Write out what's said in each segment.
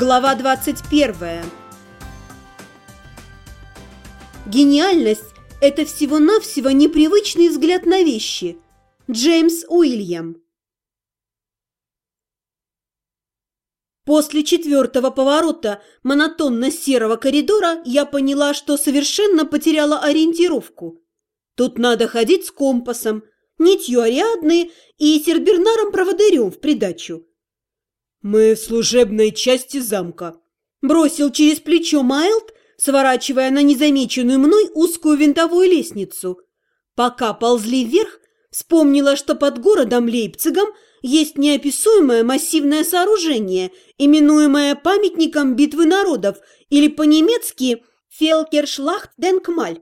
Глава 21. Гениальность – это всего-навсего непривычный взгляд на вещи. Джеймс Уильям. После четвертого поворота монотонно-серого коридора я поняла, что совершенно потеряла ориентировку. Тут надо ходить с компасом, нитью Ариадны и сербернаром-проводырем в придачу – «Мы в служебной части замка», – бросил через плечо Майлд, сворачивая на незамеченную мной узкую винтовую лестницу. Пока ползли вверх, вспомнила, что под городом Лейпцигом есть неописуемое массивное сооружение, именуемое памятником битвы народов или по-немецки «Фелкершлахт-Денкмаль».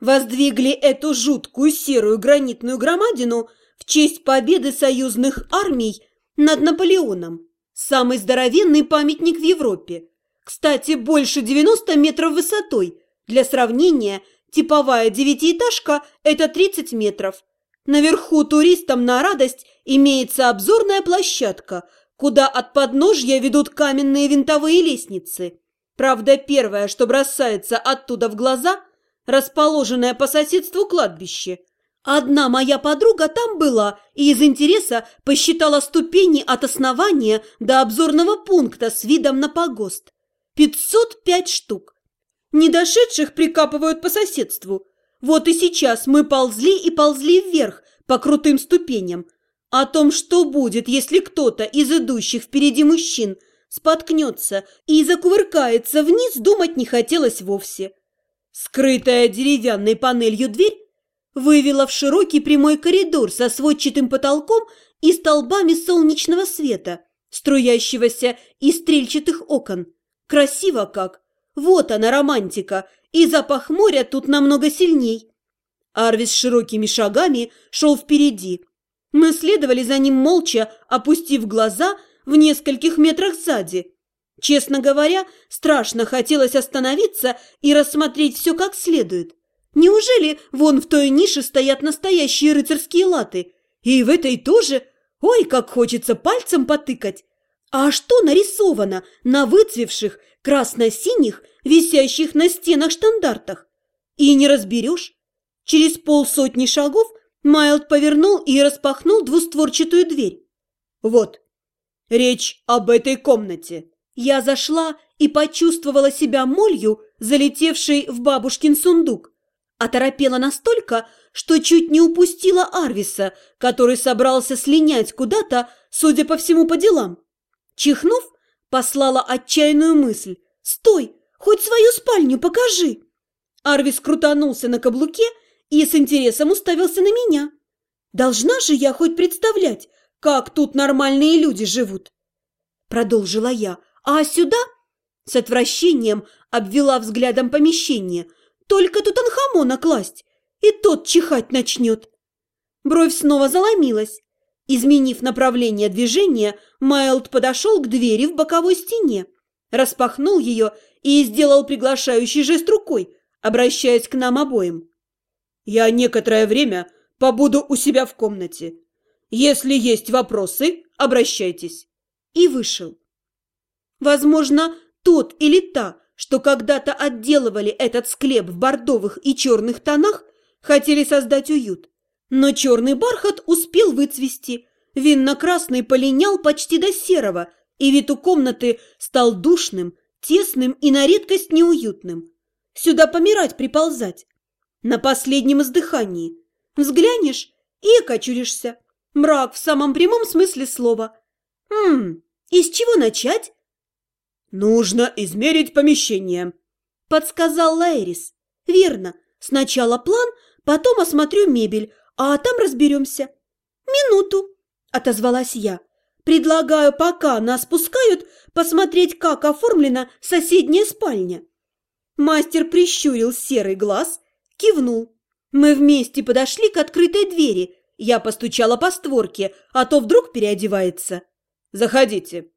Воздвигли эту жуткую серую гранитную громадину в честь победы союзных армий над Наполеоном. Самый здоровенный памятник в Европе. Кстати, больше 90 метров высотой. Для сравнения, типовая девятиэтажка – это 30 метров. Наверху туристам на радость имеется обзорная площадка, куда от подножья ведут каменные винтовые лестницы. Правда, первое, что бросается оттуда в глаза – расположенное по соседству кладбище – Одна моя подруга там была и из интереса посчитала ступени от основания до обзорного пункта с видом на погост. 505 штук. Недошедших прикапывают по соседству. Вот и сейчас мы ползли и ползли вверх по крутым ступеням. О том, что будет, если кто-то из идущих впереди мужчин споткнется и закувыркается вниз, думать не хотелось вовсе. Скрытая деревянной панелью дверь вывела в широкий прямой коридор со сводчатым потолком и столбами солнечного света, струящегося из стрельчатых окон. Красиво как! Вот она, романтика, и запах моря тут намного сильней. Арвис широкими шагами шел впереди. Мы следовали за ним молча, опустив глаза в нескольких метрах сзади. Честно говоря, страшно хотелось остановиться и рассмотреть все как следует. Неужели вон в той нише стоят настоящие рыцарские латы? И в этой тоже? Ой, как хочется пальцем потыкать! А что нарисовано на выцвевших красно-синих, висящих на стенах штандартах? И не разберешь. Через полсотни шагов Майлд повернул и распахнул двустворчатую дверь. Вот, речь об этой комнате. Я зашла и почувствовала себя молью, залетевшей в бабушкин сундук. Оторопела настолько, что чуть не упустила Арвиса, который собрался слинять куда-то, судя по всему, по делам. Чихнув, послала отчаянную мысль. «Стой! Хоть свою спальню покажи!» Арвис крутанулся на каблуке и с интересом уставился на меня. «Должна же я хоть представлять, как тут нормальные люди живут!» Продолжила я. «А сюда?» С отвращением обвела взглядом помещение – только Тутанхамона класть, и тот чихать начнет. Бровь снова заломилась. Изменив направление движения, Майлд подошел к двери в боковой стене, распахнул ее и сделал приглашающий жест рукой, обращаясь к нам обоим. «Я некоторое время побуду у себя в комнате. Если есть вопросы, обращайтесь». И вышел. Возможно, тот или та, что когда-то отделывали этот склеп в бордовых и черных тонах, хотели создать уют. Но черный бархат успел выцвести, винно-красный полинял почти до серого, и вид у комнаты стал душным, тесным и на редкость неуютным. Сюда помирать приползать. На последнем издыхании. Взглянешь и окочуришься. Мрак в самом прямом смысле слова. Хм, и с чего начать? «Нужно измерить помещение», – подсказал Лайрис. «Верно. Сначала план, потом осмотрю мебель, а там разберемся». «Минуту», – отозвалась я. «Предлагаю, пока нас пускают, посмотреть, как оформлена соседняя спальня». Мастер прищурил серый глаз, кивнул. Мы вместе подошли к открытой двери. Я постучала по створке, а то вдруг переодевается. «Заходите»,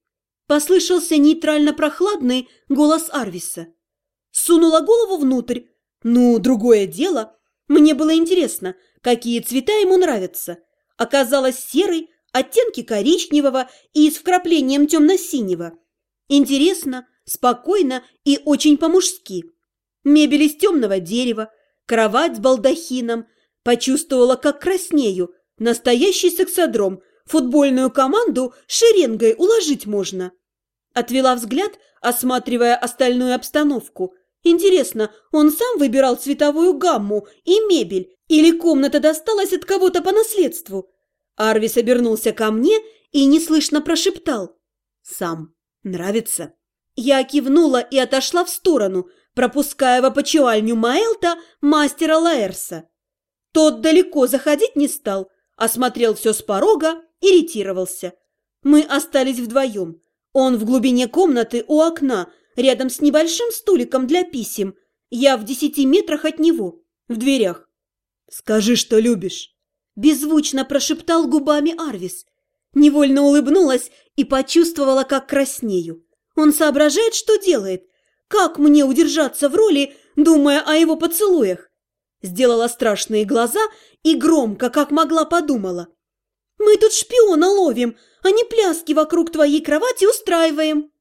Послышался нейтрально-прохладный голос Арвиса. Сунула голову внутрь. Ну, другое дело. Мне было интересно, какие цвета ему нравятся. Оказалось серый, оттенки коричневого и с вкраплением темно-синего. Интересно, спокойно и очень по-мужски. Мебель из темного дерева, кровать с балдахином. Почувствовала, как краснею. Настоящий сексодром. Футбольную команду шеренгой уложить можно. Отвела взгляд, осматривая остальную обстановку. Интересно, он сам выбирал цветовую гамму и мебель, или комната досталась от кого-то по наследству? Арвис обернулся ко мне и неслышно прошептал. «Сам. Нравится?» Я кивнула и отошла в сторону, пропуская в опочивальню Маэлта мастера Лаэрса. Тот далеко заходить не стал, осмотрел все с порога, иритировался. Мы остались вдвоем. Он в глубине комнаты у окна, рядом с небольшим стуликом для писем. Я в десяти метрах от него, в дверях. «Скажи, что любишь!» Беззвучно прошептал губами Арвис. Невольно улыбнулась и почувствовала, как краснею. Он соображает, что делает. Как мне удержаться в роли, думая о его поцелуях? Сделала страшные глаза и громко, как могла, подумала. «Мы тут шпиона ловим, а не пляски вокруг твоей кровати устраиваем».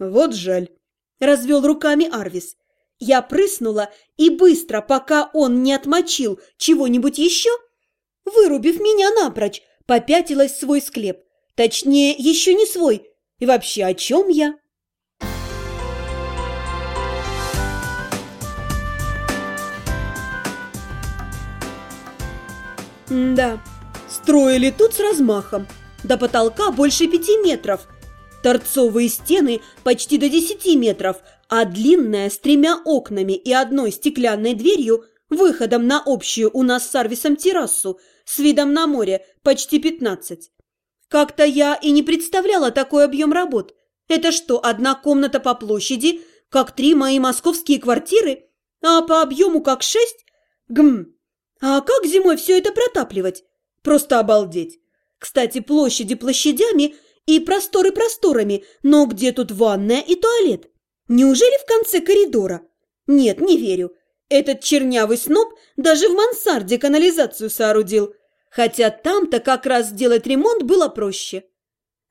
«Вот жаль», – развел руками Арвис. Я прыснула и быстро, пока он не отмочил чего-нибудь еще, вырубив меня напрочь, попятилась в свой склеп. Точнее, еще не свой. И вообще, о чем я? Да, строили тут с размахом. До потолка больше пяти метров. Торцовые стены почти до десяти метров, а длинная с тремя окнами и одной стеклянной дверью выходом на общую у нас с Арвисом террасу с видом на море почти пятнадцать. Как-то я и не представляла такой объем работ. Это что, одна комната по площади, как три мои московские квартиры, а по объему как шесть? Гм, а как зимой все это протапливать? Просто обалдеть. Кстати, площади площадями и просторы просторами, но где тут ванная и туалет? Неужели в конце коридора? Нет, не верю. Этот чернявый сноб даже в мансарде канализацию соорудил. Хотя там-то как раз сделать ремонт было проще.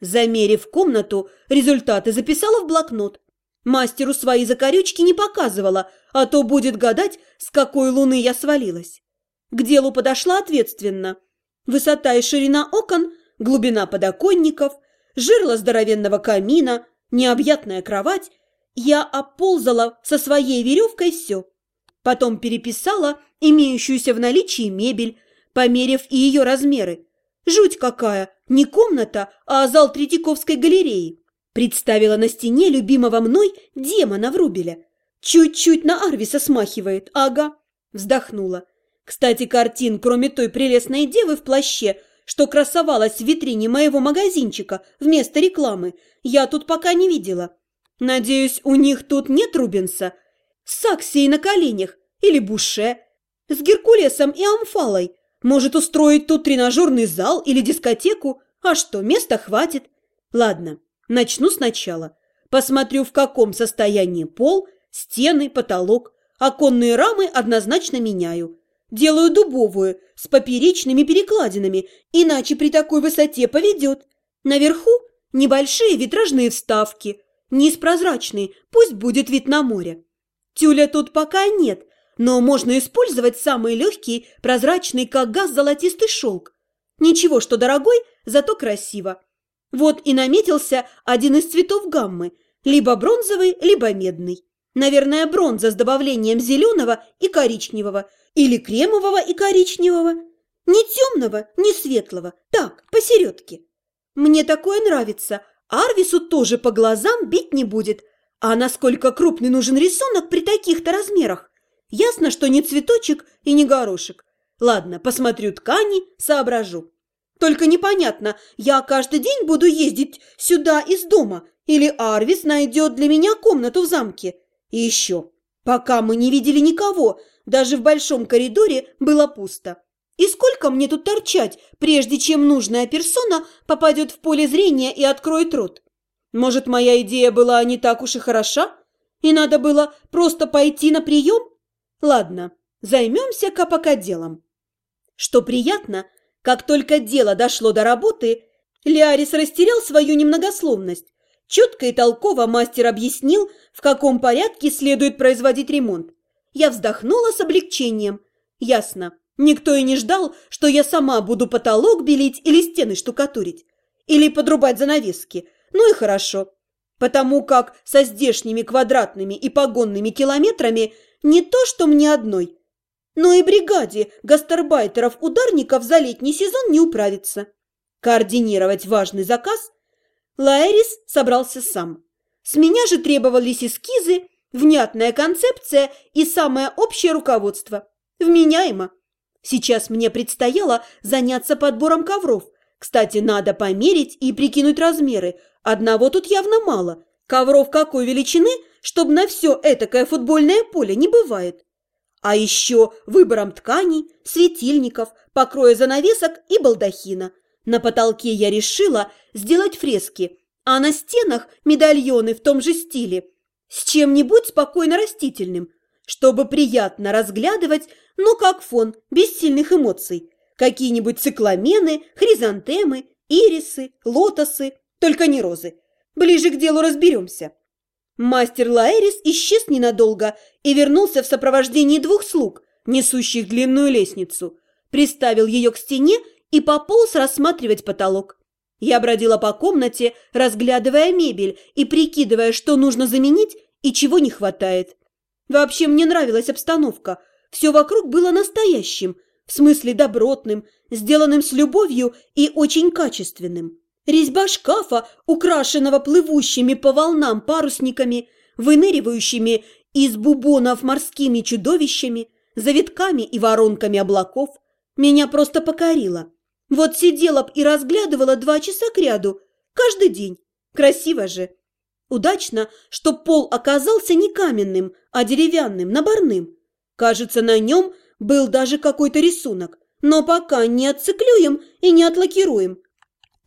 Замерив комнату, результаты записала в блокнот. Мастеру свои закорючки не показывала, а то будет гадать, с какой луны я свалилась. К делу подошла ответственно. Высота и ширина окон, глубина подоконников, жерло здоровенного камина, необъятная кровать. Я оползала со своей веревкой все. Потом переписала имеющуюся в наличии мебель, померив и ее размеры. Жуть какая! Не комната, а зал Третьяковской галереи. Представила на стене любимого мной демона Врубеля. Чуть-чуть на Арвиса смахивает, ага. Вздохнула. Кстати, картин, кроме той прелестной девы в плаще, что красовалась в витрине моего магазинчика вместо рекламы, я тут пока не видела. Надеюсь, у них тут нет Рубенса? С Саксией на коленях или Буше? С Геркулесом и Амфалой? Может, устроить тут тренажерный зал или дискотеку? А что, места хватит? Ладно, начну сначала. Посмотрю, в каком состоянии пол, стены, потолок. Оконные рамы однозначно меняю. Делаю дубовую, с поперечными перекладинами, иначе при такой высоте поведет. Наверху небольшие витражные вставки, низ прозрачный, пусть будет вид на море. Тюля тут пока нет, но можно использовать самый легкий, прозрачный, как газ, золотистый шелк. Ничего, что дорогой, зато красиво. Вот и наметился один из цветов гаммы, либо бронзовый, либо медный. Наверное, бронза с добавлением зеленого и коричневого, или кремового и коричневого. Не темного, не светлого, так, посередке. Мне такое нравится. Арвису тоже по глазам бить не будет. А насколько крупный нужен рисунок при таких-то размерах? Ясно, что не цветочек и не горошек. Ладно, посмотрю ткани, соображу. Только непонятно, я каждый день буду ездить сюда из дома, или Арвис найдет для меня комнату в замке. И еще, пока мы не видели никого, даже в большом коридоре было пусто. И сколько мне тут торчать, прежде чем нужная персона попадет в поле зрения и откроет рот? Может, моя идея была не так уж и хороша? И надо было просто пойти на прием? Ладно, займемся-ка пока делом. Что приятно, как только дело дошло до работы, Лиарис растерял свою немногословность. Четко и толково мастер объяснил, в каком порядке следует производить ремонт. Я вздохнула с облегчением. Ясно, никто и не ждал, что я сама буду потолок белить или стены штукатурить. Или подрубать занавески. Ну и хорошо. Потому как со здешними квадратными и погонными километрами не то, что мне одной, но и бригаде гастарбайтеров-ударников за летний сезон не управится. Координировать важный заказ Лаэрис собрался сам. С меня же требовались эскизы, внятная концепция и самое общее руководство. Вменяемо. Сейчас мне предстояло заняться подбором ковров. Кстати, надо померить и прикинуть размеры. Одного тут явно мало. Ковров какой величины, чтобы на все этакое футбольное поле не бывает. А еще выбором тканей, светильников, покроя занавесок и балдахина. На потолке я решила сделать фрески, а на стенах медальоны в том же стиле, с чем-нибудь спокойно растительным, чтобы приятно разглядывать, но как фон, без сильных эмоций. Какие-нибудь цикламены, хризантемы, ирисы, лотосы, только не розы. Ближе к делу разберемся. Мастер Лаэрис исчез ненадолго и вернулся в сопровождении двух слуг, несущих длинную лестницу. Приставил ее к стене и пополз рассматривать потолок. Я бродила по комнате, разглядывая мебель и прикидывая, что нужно заменить и чего не хватает. Вообще мне нравилась обстановка. Все вокруг было настоящим, в смысле добротным, сделанным с любовью и очень качественным. Резьба шкафа, украшенного плывущими по волнам парусниками, выныривающими из бубонов морскими чудовищами, завитками и воронками облаков, меня просто покорила. Вот сидела б и разглядывала два часа кряду, каждый день. Красиво же. Удачно, что пол оказался не каменным, а деревянным, наборным. Кажется, на нем был даже какой-то рисунок, но пока не отциклюем и не отлакируем –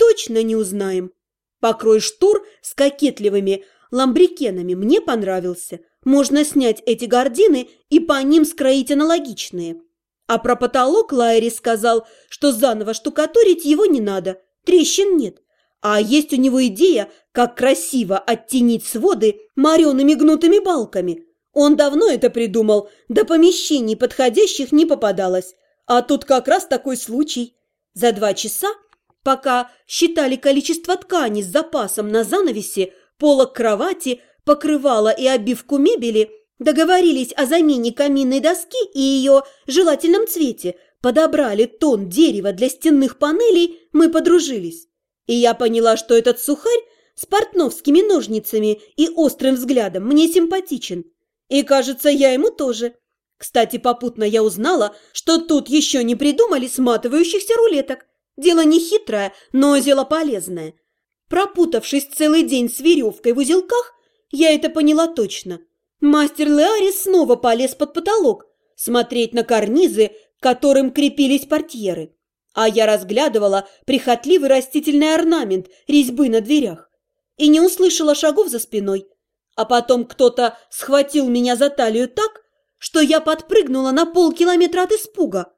точно не узнаем. Покрой штур с кокетливыми ламбрикенами мне понравился. Можно снять эти гардины и по ним скроить аналогичные. А про потолок Лайри сказал, что заново штукатурить его не надо, трещин нет. А есть у него идея, как красиво оттенить своды мореными гнутыми балками. Он давно это придумал, до помещений подходящих не попадалось. А тут как раз такой случай. За два часа Пока считали количество ткани с запасом на занавесе, полок кровати, покрывало и обивку мебели, договорились о замене каминной доски и ее желательном цвете, подобрали тон дерева для стенных панелей, мы подружились. И я поняла, что этот сухарь с портновскими ножницами и острым взглядом мне симпатичен. И, кажется, я ему тоже. Кстати, попутно я узнала, что тут еще не придумали сматывающихся рулеток. Дело не хитрое, но дело полезное. Пропутавшись целый день с веревкой в узелках, я это поняла точно. Мастер Леарис снова полез под потолок, смотреть на карнизы, к которым крепились портьеры. А я разглядывала прихотливый растительный орнамент резьбы на дверях и не услышала шагов за спиной. А потом кто-то схватил меня за талию так, что я подпрыгнула на полкилометра от испуга.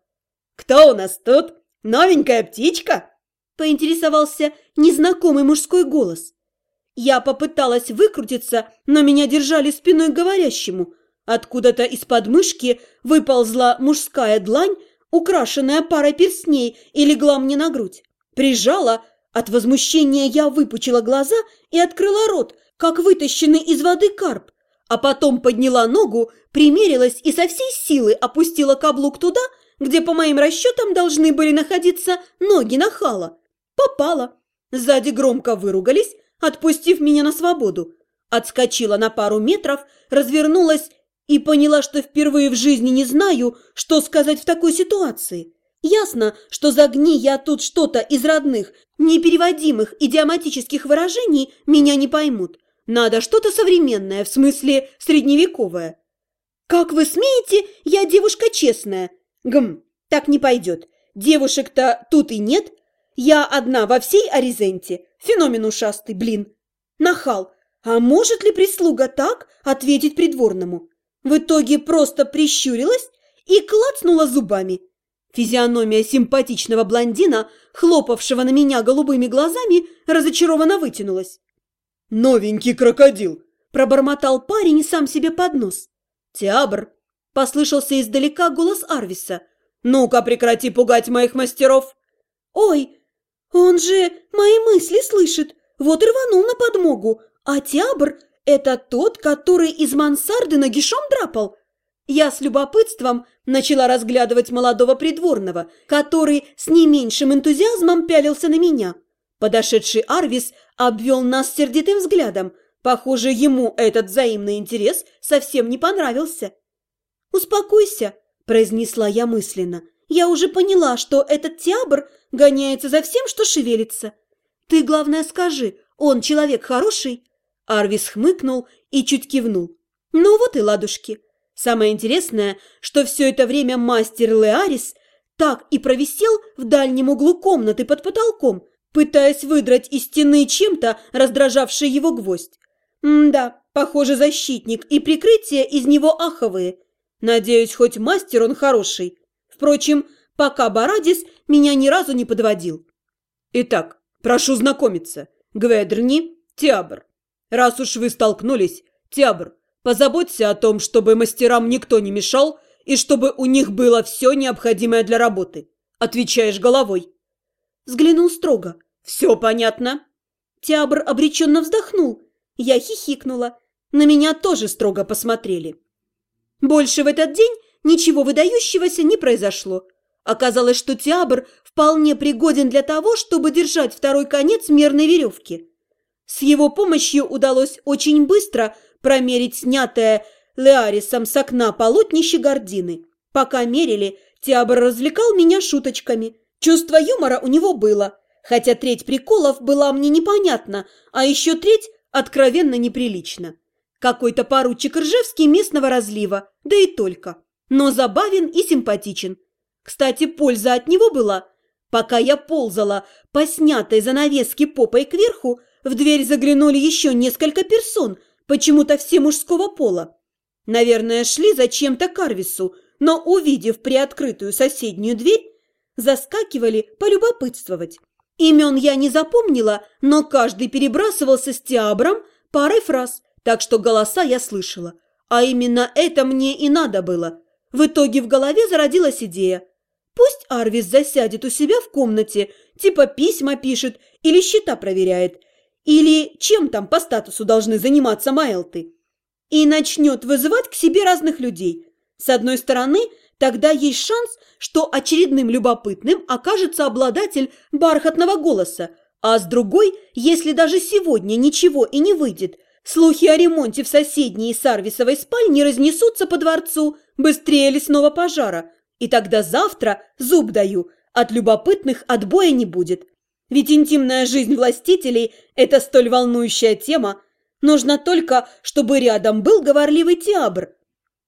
«Кто у нас тут?» «Новенькая птичка?» – поинтересовался незнакомый мужской голос. Я попыталась выкрутиться, но меня держали спиной к говорящему. Откуда-то из подмышки выползла мужская длань, украшенная парой перстней, и легла мне на грудь. Прижала, от возмущения я выпучила глаза и открыла рот, как вытащенный из воды карп, а потом подняла ногу, примерилась и со всей силы опустила каблук туда, где, по моим расчетам, должны были находиться ноги нахала. Попала. Сзади громко выругались, отпустив меня на свободу. Отскочила на пару метров, развернулась и поняла, что впервые в жизни не знаю, что сказать в такой ситуации. Ясно, что загни я тут что-то из родных, непереводимых идиоматических выражений, меня не поймут. Надо что-то современное, в смысле средневековое. «Как вы смеете? Я девушка честная!» Гм, так не пойдет. Девушек-то тут и нет. Я одна во всей Аризенте. Феномен ушастый, блин. Нахал. А может ли прислуга так ответить придворному? В итоге просто прищурилась и клацнула зубами. Физиономия симпатичного блондина, хлопавшего на меня голубыми глазами, разочарованно вытянулась. Новенький крокодил!» Пробормотал парень и сам себе под нос. «Теабр!» – послышался издалека голос Арвиса. «Ну-ка, прекрати пугать моих мастеров!» «Ой, он же мои мысли слышит, вот и рванул на подмогу, а Теабр – это тот, который из мансарды нагишом драпал!» Я с любопытством начала разглядывать молодого придворного, который с не меньшим энтузиазмом пялился на меня. Подошедший Арвис обвел нас сердитым взглядом – Похоже, ему этот взаимный интерес совсем не понравился. «Успокойся», – произнесла я мысленно. «Я уже поняла, что этот тиабр гоняется за всем, что шевелится. Ты, главное, скажи, он человек хороший?» Арвис хмыкнул и чуть кивнул. «Ну вот и ладушки. Самое интересное, что все это время мастер Леарис так и провисел в дальнем углу комнаты под потолком, пытаясь выдрать из стены чем-то раздражавший его гвоздь. М-да, похоже, защитник и прикрытие из него аховые. Надеюсь, хоть мастер он хороший. Впрочем, пока Барадис меня ни разу не подводил. Итак, прошу знакомиться. Гведерни, Тиабр. Раз уж вы столкнулись, Тиабр, позаботься о том, чтобы мастерам никто не мешал и чтобы у них было все необходимое для работы. Отвечаешь головой. Взглянул строго. Все понятно? Тиабр обреченно вздохнул я хихикнула. На меня тоже строго посмотрели. Больше в этот день ничего выдающегося не произошло. Оказалось, что Тиабр вполне пригоден для того, чтобы держать второй конец мерной веревки. С его помощью удалось очень быстро промерить снятое Леарисом с окна полотнище гордины. Пока мерили, Тиабр развлекал меня шуточками. Чувство юмора у него было, хотя треть приколов была мне непонятна, а еще треть откровенно неприлично. Какой-то поручик Ржевский местного разлива, да и только. Но забавен и симпатичен. Кстати, польза от него была. Пока я ползала по снятой занавеске попой кверху, в дверь заглянули еще несколько персон, почему-то все мужского пола. Наверное, шли зачем-то к Арвису, но, увидев приоткрытую соседнюю дверь, заскакивали полюбопытствовать. Имен я не запомнила, но каждый перебрасывался с Тиабром парой фраз, так что голоса я слышала. А именно это мне и надо было. В итоге в голове зародилась идея. Пусть Арвис засядет у себя в комнате, типа письма пишет или счета проверяет, или чем там по статусу должны заниматься Майлты, и начнет вызывать к себе разных людей. С одной стороны – Тогда есть шанс, что очередным любопытным окажется обладатель бархатного голоса, а с другой, если даже сегодня ничего и не выйдет, слухи о ремонте в соседней Сарвисовой спальне разнесутся по дворцу быстрее лесного пожара, и тогда завтра, зуб даю, от любопытных отбоя не будет. Ведь интимная жизнь властителей – это столь волнующая тема. Нужно только, чтобы рядом был говорливый Тиабр,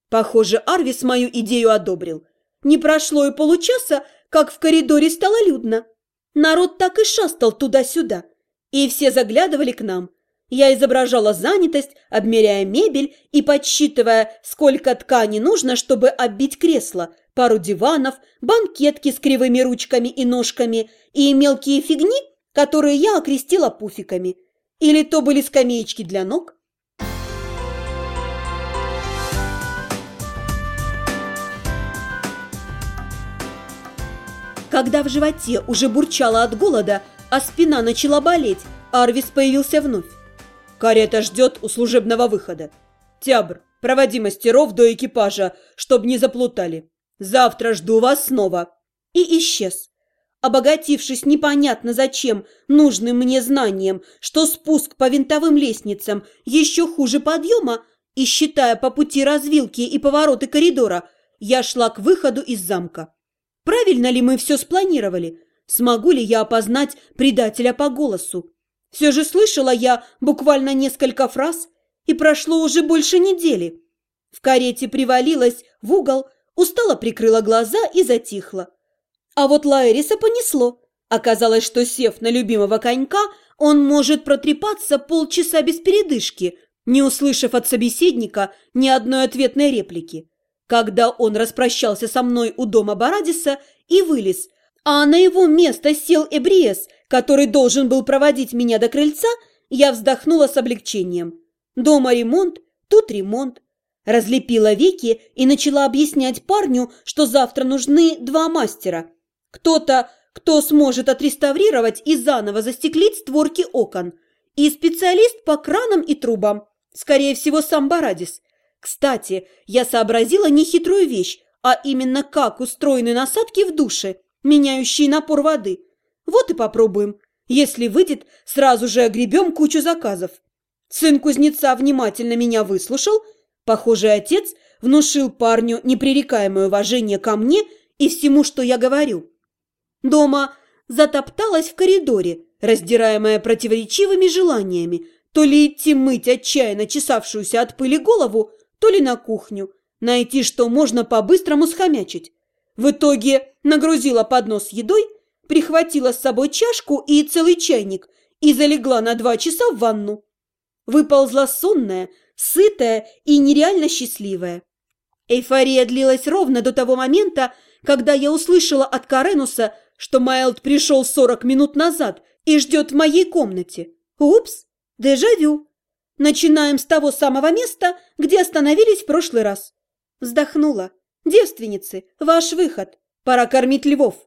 Похоже, Арвис мою идею одобрил. Не прошло и получаса, как в коридоре стало людно. Народ так и шастал туда-сюда. И все заглядывали к нам. Я изображала занятость, обмеряя мебель и подсчитывая, сколько ткани нужно, чтобы оббить кресло, пару диванов, банкетки с кривыми ручками и ножками и мелкие фигни, которые я окрестила пуфиками. Или то были скамеечки для ног, Когда в животе уже бурчало от голода, а спина начала болеть, Арвис появился вновь. «Карета ждет у служебного выхода. Тябр, проводи мастеров до экипажа, чтобы не заплутали. Завтра жду вас снова». И исчез. Обогатившись непонятно зачем нужным мне знанием, что спуск по винтовым лестницам еще хуже подъема, и считая по пути развилки и повороты коридора, я шла к выходу из замка. Правильно ли мы все спланировали? Смогу ли я опознать предателя по голосу? Все же слышала я буквально несколько фраз, и прошло уже больше недели. В карете привалилась в угол, устало прикрыла глаза и затихла. А вот Лаэриса понесло. Оказалось, что, сев на любимого конька, он может протрепаться полчаса без передышки, не услышав от собеседника ни одной ответной реплики когда он распрощался со мной у дома Барадиса и вылез, а на его место сел Эбриес, который должен был проводить меня до крыльца, я вздохнула с облегчением. Дома ремонт, тут ремонт. Разлепила веки и начала объяснять парню, что завтра нужны два мастера. Кто-то, кто сможет отреставрировать и заново застеклить створки окон. И специалист по кранам и трубам. Скорее всего, сам Барадис. Кстати, я сообразила нехитрую вещь, а именно как устроены насадки в душе, меняющие напор воды. Вот и попробуем. Если выйдет, сразу же огребем кучу заказов. Сын кузнеца внимательно меня выслушал. Похоже, отец внушил парню непререкаемое уважение ко мне и всему, что я говорю. Дома затопталась в коридоре, раздираемая противоречивыми желаниями, то ли идти мыть отчаянно чесавшуюся от пыли голову, то ли на кухню, найти, что можно по-быстрому схомячить. В итоге нагрузила поднос едой, прихватила с собой чашку и целый чайник и залегла на два часа в ванну. Выползла сонная, сытая и нереально счастливая. Эйфория длилась ровно до того момента, когда я услышала от Каренуса, что Майлд пришел 40 минут назад и ждет в моей комнате. Упс, дежавю. Начинаем с того самого места, где остановились в прошлый раз. Вздохнула. Девственницы, ваш выход. Пора кормить львов.